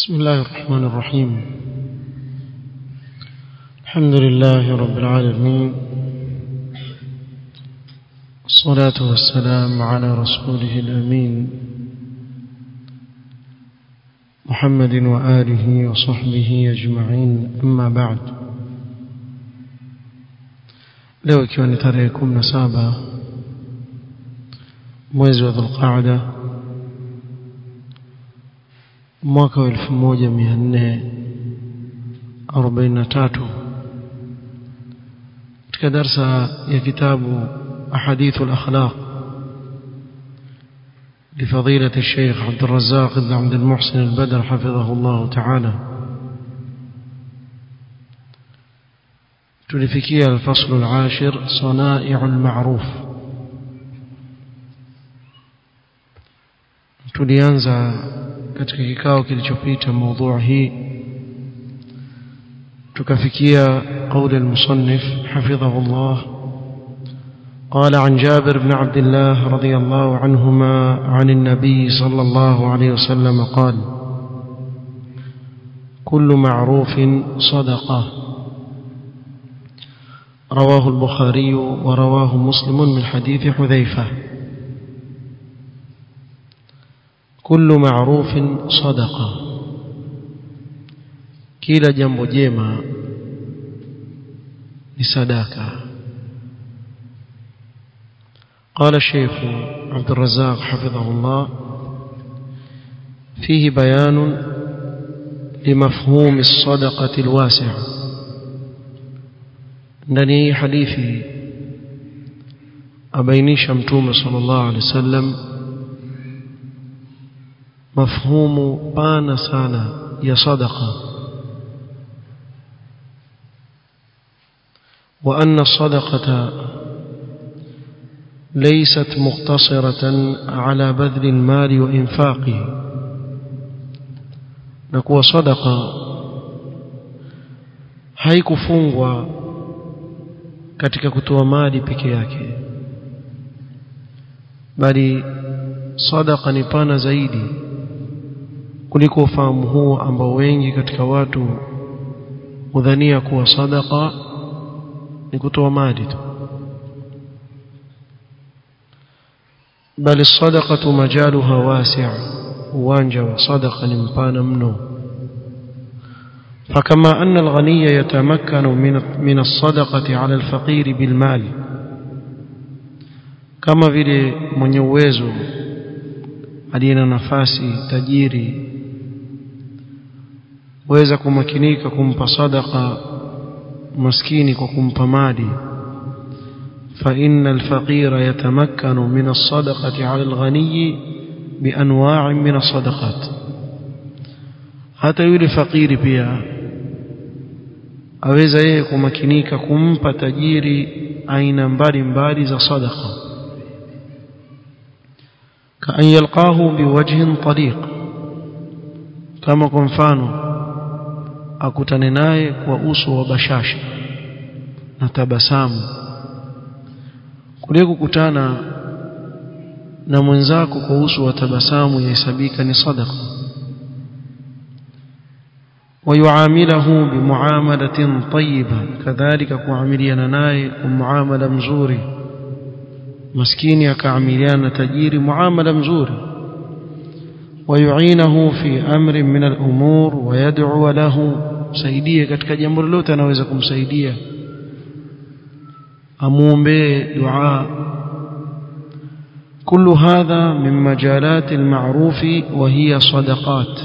بسم الله الرحمن الرحيم. الحمد لله رب العالمين. الصلاة والسلام على رسوله الأمين. محمد وآله وصحبه أجمعين. أما بعد. tarehe kumi na saba mwezi wa mwaka 1443 katika darasa يا كتاب أحاديث الأخلاق لفضيلة الشيخ عبد الرزاق بن عبد المحسن البدر حفظه الله تعالى تلفكي الفصل العاشر صنائع المعروف تلينزع katika kikao kilichopita mada hii tukafikia قول المصنف حفظه الله قال عن جابر بن عبد الله رضي الله عنهما عن النبي صلى الله عليه وسلم قال كل معروف صدقه رواه البخاري ورواه مسلم من حديث كل معروف صدقة كلا جنب جيما لصداقة قال الشيخ عبد الرزاق حفظه الله فيه بيان لمفهوم الصدقة الواسعة ndani hii hadithi abainisha mtume sallallahu alaihi wasallam مفهوم بانا سانا يا صدقة وأن الصدقة ليست مقتصرة على بذل المال وإنفاقه. نكو صدقة هيك فنغوى katika kutoa mali peke yake. Bali sadaqa ni kuliko ufahamu huu ambao wengi katika watu hudhania kuwa sadaqa ni kutoa mali tu bali sadaqatu majaluha wasi' uwanja wa sadaqa ni mpana mno فكما أن الغني يتمكن من من الصدقة على الفقير بالمال كما vile mwenye uwezo aliye nafasi tajiri weza kumakinika kumpa sadaqa maskini kwa kumpa mali فإن الفقير يتمكن من الصدقة على الغني بأنواع من الصدقات hata yule fakiri pia aweza yeye kumakinika kumpa tajiri aina mbalimbali za sadaqa kaan yalqahu biwajhin taliq kama kwa mfano akutane naye kwa uso wa bashasha na tabasamu. Kule kukutana na mwenzako kwa uso wa tabasamu yahesabika ni sadaqa. Wayuamilahu bimuamalatin tayyiba kadhalika kuamiliana naye kwa muamala mzuri. Maskini akaamiliana tajiri muamala mzuri. ويعينه في أمر من الأمور ويدعو له سيدية katika jambo lolote anaweza kumsaidia amuombe dua كل هذا من مجالات المعروف وهي صدقات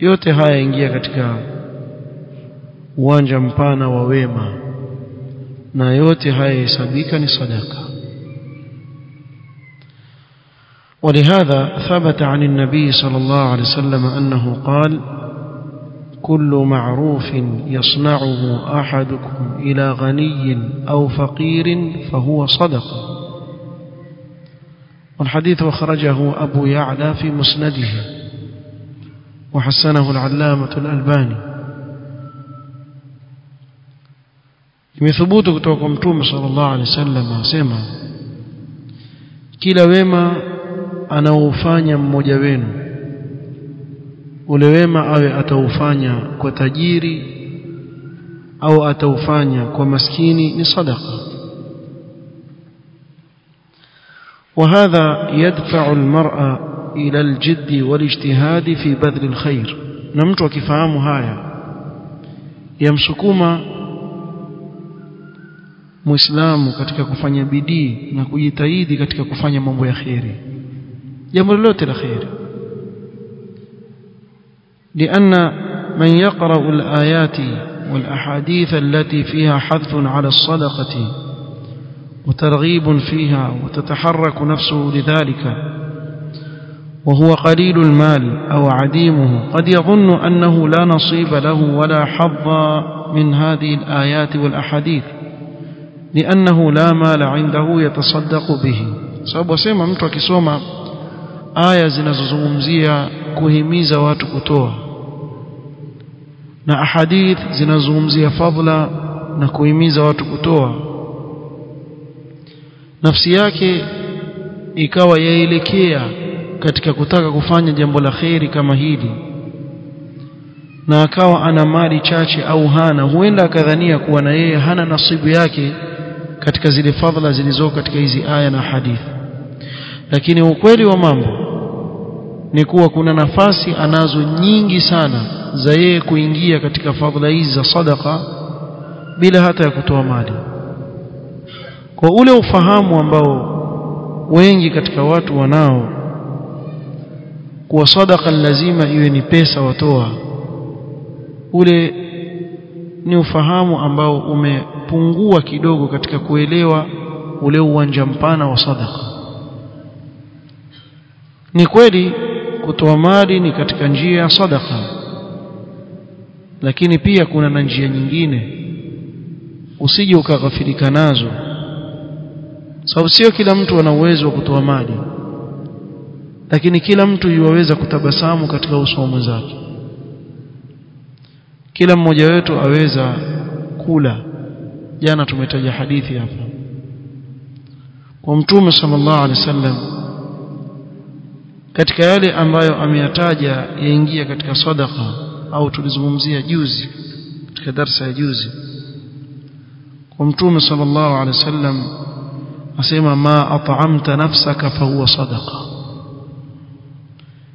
yote haya ingia katika uwanja mpana wa wema na yote haya hesabika ni sadaka ولهذا ثبت عن النبي صلى الله عليه وسلم أنه قال كل معروف يصنعه أحدكم إلى غني أو فقير فهو صدقة والحديث أخرجه أبو يعلى في مسنده وحسنه العلامة الألباني. imethubutu kutoka mtume sallallahu alaihi wasallam asema kila wema anaofanya mmoja wenu ule wema awe ataufanya kwa tajiri au ataufanya kwa maskini ni sadaqa وهذا يدفع المرأة إلى الجد والاجتهاد في بذل الخير نمت وكفهام هايا يمسكوما muislamu katika kufanya bidii na kujitahidi katika kufanya mambo ya kheri Jambo lolote la لأن من يقرأ الآيات والأحاديث التي فيها حث على الصدقة وترغيب فيها وتتحرك نفسه لذلك وهو قليل المال أو عديمه قد يظن أنه لا نصيب له ولا حظ من هذه الآيات والأحاديث لأنه لا مال عنده يتصدق به. sababu asema mtu akisoma aya zinazozungumzia kuhimiza watu kutoa. Na ahadith zinazozungumzia fadla na kuhimiza watu kutoa. Nafsi yake ikawa yaelekea katika kutaka kufanya jambo la kheri kama hili. Na akawa ana mali chache au hana huenda akadhania kuwa na yeye hana nasibu yake katika zile fadhila zilizoko katika hizi aya na hadithi lakini ukweli wa mambo ni kuwa kuna nafasi anazo nyingi sana za yeye kuingia katika fadhila hizi za sadaka bila hata ya kutoa mali. Kwa ule ufahamu ambao wengi katika watu wanao kuwa sadaka lazima iwe ni pesa watoa ule ni ufahamu ambao umepungua kidogo katika kuelewa ule uwanja mpana wa sadaka ni kweli kutoa mali ni katika njia ya sadaka lakini pia kuna na njia nyingine. Usije ukaghafilika nazo. Sababu sio kila mtu ana uwezo wa kutoa mali. Lakini kila mtu yuwaweza kutabasamu katika uso wa mwenzake. Kila mmoja wetu aweza kula. Jana tumetaja hadithi hapa. Kwa mtume sallallahu alaihi wasallam katika yale ambayo ameyataja yaingia katika sadaqa au tulizungumzia juzi katika darsa ya juzi. Kwa mtume sallallahu alaihi wasallam asema ma at'amta nafsaka fa huwa sadaqa.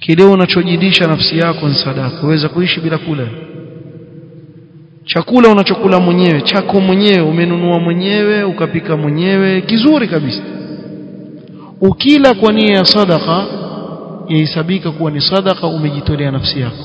Kile unachojidisha nafsi yako ni sadaka uweza kuishi bila kula. Chakula unachokula mwenyewe chako mwenyewe umenunua mwenyewe ukapika mwenyewe kizuri kabisa. Ukila kwa nia ya sadaka yahesabika kuwa ni sadaka umejitolea nafsi yako.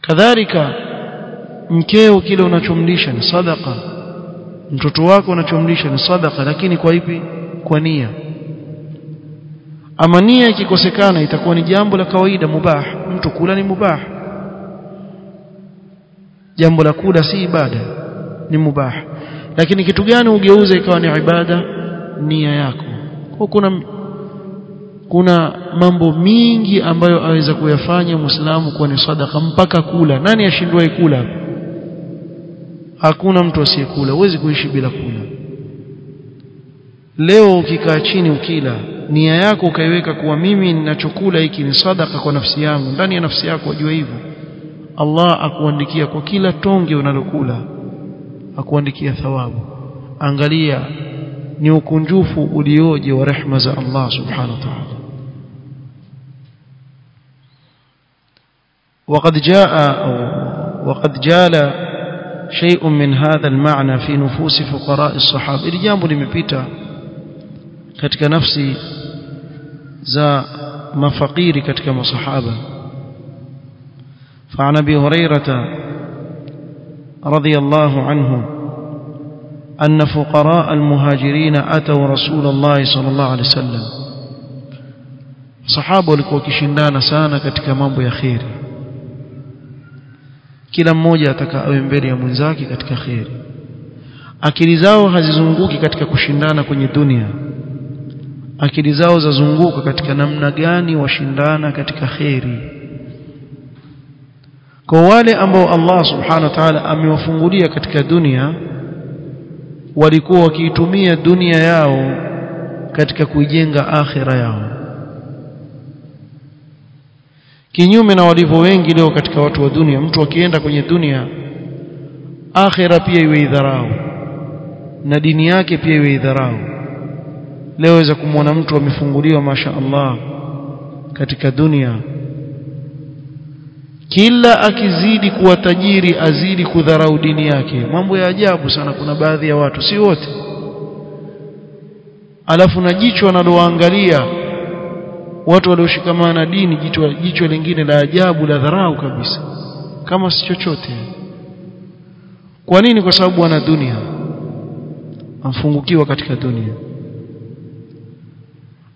Kadhalika mkeo kile unachomlisha ni sadaka mtoto wako unachomlisha ni sadaka lakini kwa ipi? Kwa nia. Ama nia ikikosekana itakuwa ni jambo la kawaida mubah. Mtu kula ni mubah. Jambo la kula si ibada ni mubah. Lakini kitu gani ugeuze ikawa ni ibada? Nia yako. Kuna kuna mambo mingi ambayo aweza kuyafanya muislamu kuwa ni sadaka mpaka kula. Nani ashindwae kula? Hakuna mtu asiyekula. Huwezi kuishi bila kula. Leo ukikaa chini ukila nia yako ukaiweka kuwa mimi ninachokula hiki ni sadaka kwa nafsi yangu. Ndani ya nafsi yako wajua hivyo. Allah akuandikia kwa kila tonge unalokula akuandikia thawabu. Angalia ni ukunjufu ulioje wa rehma za Allah subhanahu wa ta'ala وقد جاء وقد جال شيء من هذا المعنى في نفوس فقراء الصحابة. ili jambo limepita katika nafsi za mafakiri katika masahaba فعن أبي هريرة رضي الله عنه أن فقراء المهاجرين أتوا رسول الله صلى الله عليه وسلم. صحابة walikuwa kishindana sana katika mambo ya khairi kila mmoja ataka awe mbele ya mwenzake katika kheri. Akili zao hazizunguki katika kushindana kwenye dunia. Akili zao zazunguka katika namna gani washindana katika khairi kwa wale ambao Allah subhanahu wa ta'ala amewafungulia katika dunia walikuwa wakiitumia dunia yao katika kuijenga akhira yao kinyume na walivyo wengi leo katika watu wa dunia mtu akienda kwenye dunia akhira pia iwe idharau na dini yake pia iwe idharau. Leo waweza kumwona mtu amefunguliwa masha Allah katika dunia. Kila akizidi kuwa tajiri azidi kudharau dini yake. Mambo ya ajabu sana kuna baadhi ya watu si wote. Alafu na jicho analoangalia watu walioshikamana na dini jicho, jicho lingine la ajabu la dharau kabisa. Kama si chochote. Kwa nini? Kwa sababu ana dunia. Amfungukiwa katika dunia.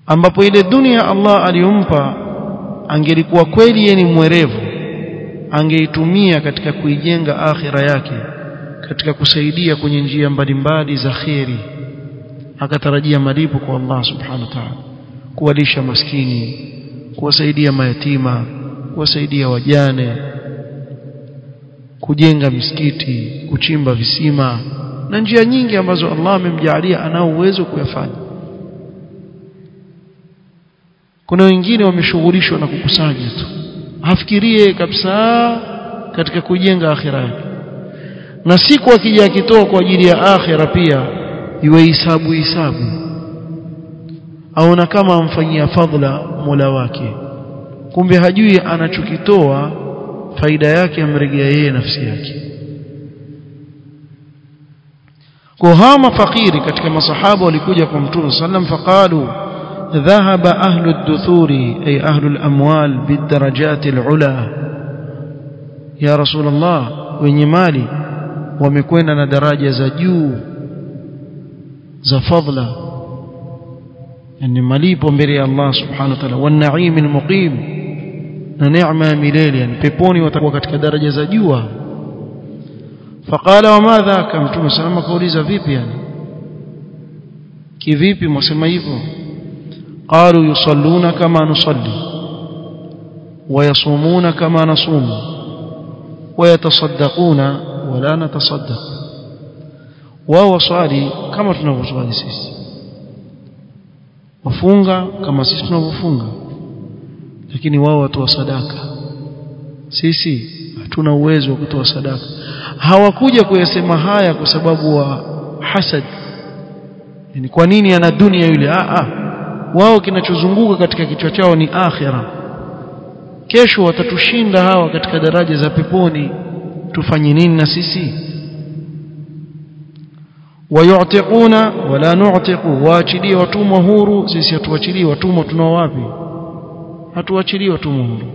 Ambapo ile dunia Allah aliyompa angelikuwa kweli yeye ni mwerevu angeitumia katika kuijenga akhira yake katika kusaidia kwenye njia mbalimbali za kheri akatarajia malipo kwa Allah subhanahu wa ta'ala kuwalisha maskini kuwasaidia mayatima kuwasaidia wajane kujenga misikiti kuchimba visima na njia nyingi ambazo Allah amemjalia anao uwezo kuyafanya. Kuna wengine wameshughulishwa na kukusanya tu. Afikirie kabisa katika kujenga akhira yake. Na siku akija akitoa kwa ajili ya akhira pia iwe hisabu hisabu aona kama amfanyia fadhila Mola wake kumbe hajui anachokitoa faida yake amregea yeye nafsi yake kwa hawa mafakiri katika masahaba walikuja kwa mtume sallam faqalu ذهب أهل الدثور أي أهل الأموال بالدرجات العلى يا رسول الله wenye mali wamekwenda na daraja za juu za fadla يعني ماليبو مبري الله سبحانه وتعالى والنعيم المقيم. نعمة ميلل يعني peponi watakuwa katika daraja za jua فقال وماذا؟ كان تم سلامه كوليزا vipi yani kivipi mwasema hivyo? قالوا يصلون كما نصلي ويصومون كما نصوم ويتصدقون ولا نتصدق. وهو صالح كما tunavyoswali sisi wafunga kama sisi tunavyofunga. Lakini wao watoa sadaka. Sisi hatuna uwezo wa kutoa sadaka. Hawakuja kuyasema haya kwa sababu wa hasad. Yani kwa nini ana dunia yule? A a wao kinachozunguka katika kichwa chao ni akhira. Kesho watatushinda hawa katika daraja za peponi. Tufanye nini na sisi ويعتقون ولا نعتق. واشدي وتومو حورو سيسي اتواشدي وتومو تنو وapi اتواشدي وتومو حورو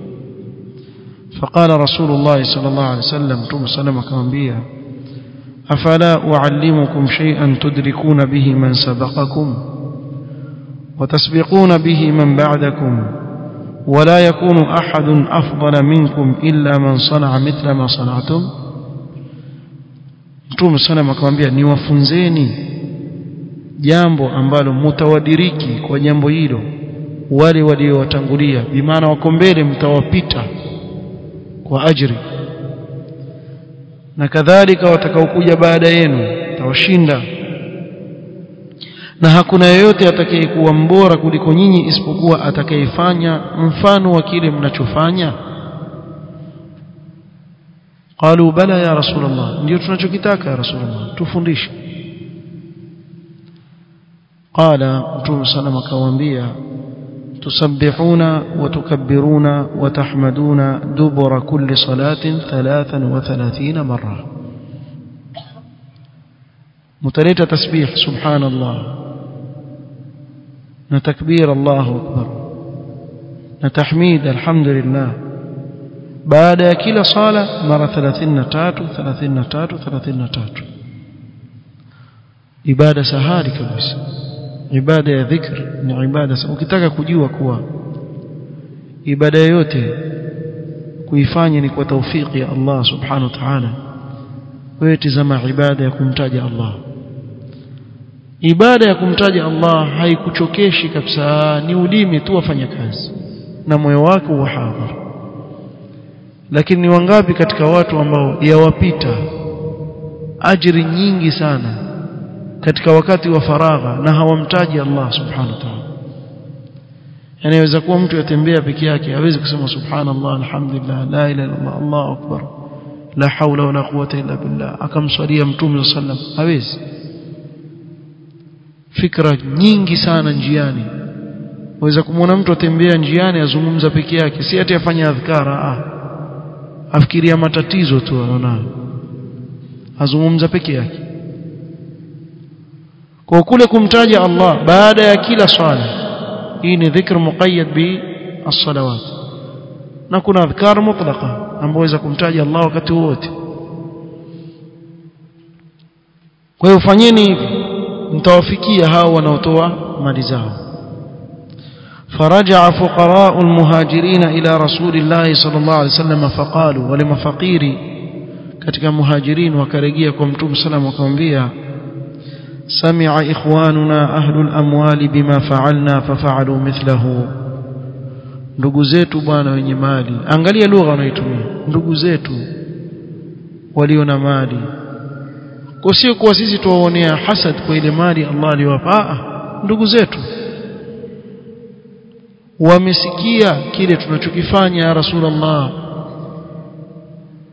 فقال رسول الله صلى الله عليه وسلم توم سلام كامبيا أفلا أعلمكم شيئا تدركون به من سبقكم؟ وتسبقون به من بعدكم؟ ولا يكون أحد أفضل منكم إلا من صنع مثل ما صنعتم؟ Mtume sana akamwambia niwafunzeni jambo ambalo mutawadiriki kwa jambo hilo. Wale waliowatangulia bimaana wako mbele mtawapita kwa ajri na kadhalika watakaokuja baada yenu tawashinda na hakuna yeyote atakayekuwa mbora kuliko nyinyi isipokuwa atakayefanya mfano wa kile mnachofanya قالوا بلى يا رسول الله. Ndio tunachokitaka ya رسول الله. Tufundishe. قال متوم سلام akawaambia تسبحون وتكبرون وتحمدون دبر كل ثلاثا وثلاثين مرة. متليت تسبيح سبحان الله. نتكبير الله أكبر. نتحميد الحمد لله. Baada ya kila sala mara 33 33 33 ibada sahari kabisa. Ibada ya dhikr ni ibada ukitaka kujua kuwa ibada yote kuifanya ni kwa taufiki ya Allah subhanahu wa ta'ala wewe tazama ibada ya kumtaja Allah. Ibada ya kumtaja Allah haikuchokeshi kabisa ni ulimi tu wafanya kazi na moyo wako wa hadhir lakini ni wangapi katika watu ambao yawapita? Ajiri nyingi sana katika wakati wa faragha na hawamtaji Allah subhanahu wa ta'ala. Anaweza kuwa mtu yatembea peke yake hawezi kusema subhanallah alhamdulillah la ilaha illa allah allahu akbar la haula wala quwwata illa billah akamswalia mtume sallam hawezi. Fikra nyingi sana njiani. Waweza kumwona mtu atembea njiani azungumza peke yake si ati afanya adhkara ah afikiria matatizo tu anaona azungumza peke yake. Kwa kule kumtaja Allah baada ya kila swala hii ni dhikr muqayyad bi as-salawat. Na kuna adhkar mutlaqa ambayo kumtaja Allah wakati wote. Kwa hiyo fanyeni hivi mtawafikia hao wanaotoa mali zao فرجع فقراء المهاجرين إلى رسول الله صلى الله عليه وسلم فقالوا ولما فقيري katika muhajirin wakarejea kwa mtume sallam wakamwambia sami'a ikhwanuna ahlul amwali bima fa'alna fafa'alu mithlahu ndugu zetu bwana wenye mali angalia lugha wanaitumia ndugu zetu walio na mali kwa sio kwa sisi tuwaonea hasad kwa ile mali Allah aliwapa ndugu zetu wamesikia kile tunachokifanya ya rasulullah.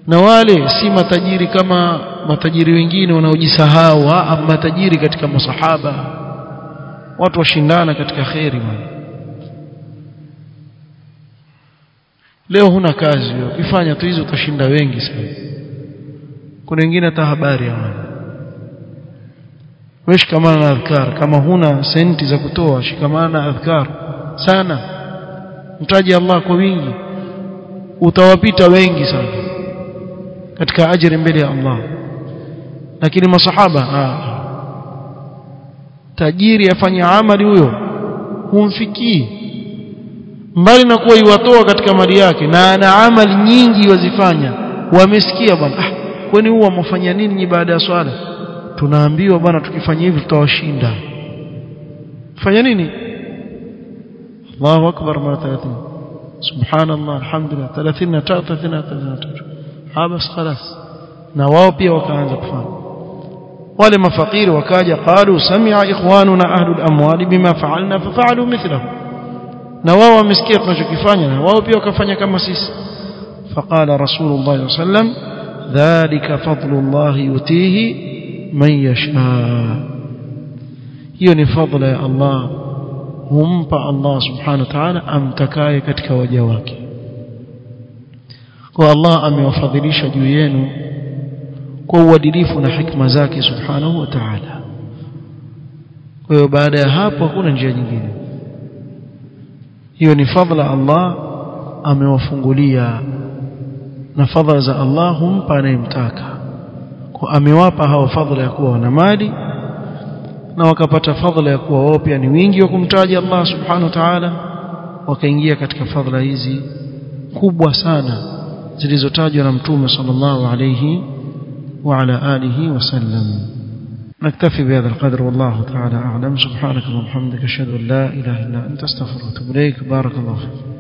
Na wale si matajiri kama matajiri wengine wanaojisahau matajiri katika masahaba. Watu washindana katika kheri leo huna kazi ukifanya tu hizo utashinda wengi sana. Kuna wengine hata habari hawana weshikamana shikamana na adhkar. Kama huna senti za kutoa shikamana na adhkar sana. Mtaji Allah kwa wingi. Utawapita wengi sana. Katika ajira mbele ya Allah. Lakini masahaba ah, tajiri afanya amali huyo humfikii. Mbali na kuwa iwatoa katika mali yake na ana amali nyingi wazifanya wamesikia bwana ah kwani huwa mfanya nini ni baada ya swala? Tunaambiwa bwana tukifanya hivi tutawashinda. Fanya nini Allahu akbar mara 30 subhanallah alhamdulillah 33 33 habas خلاص na wao pia wakaanza kufanya wale mafakiri wakaja qalu sami'a ikhwanuna ahlul amwali bima fa'alna fafa'alu mithlahu na wao wamesikia tunachokifanya na wao pia wakafanya kama sisi faqala rasulullah sallam dhalika fadlullah yutihi man yasha hiyo ni fadla ya Allah humpa Allah subhanahu wa ta'ala amtakaye katika waja wake. Kwa Allah amewafadhilisha juu yenu kwa uadilifu na hikma zake subhanahu wa ta'ala. Kwa hiyo baada ya hapo hakuna njia nyingine. Hiyo ni fadhila Allah amewafungulia na fadhila za Allah humpa anayemtaka. Kwa amewapa hao fadhila ya kuwa wana mali na wakapata fadhila ya kuwa wao pia ni wingi wa kumtaja Allah subhanahu wa ta'ala wakaingia katika fadhila hizi kubwa sana zilizotajwa na mtume sallallahu alayhi wa ala alihi wasallam نكتفي بهذا القدر والله تعالى أعلم سبحانك وبحمدك أشهد أن لا إله إلا أنت استغفرك وأتوب إليك بارك الله فيك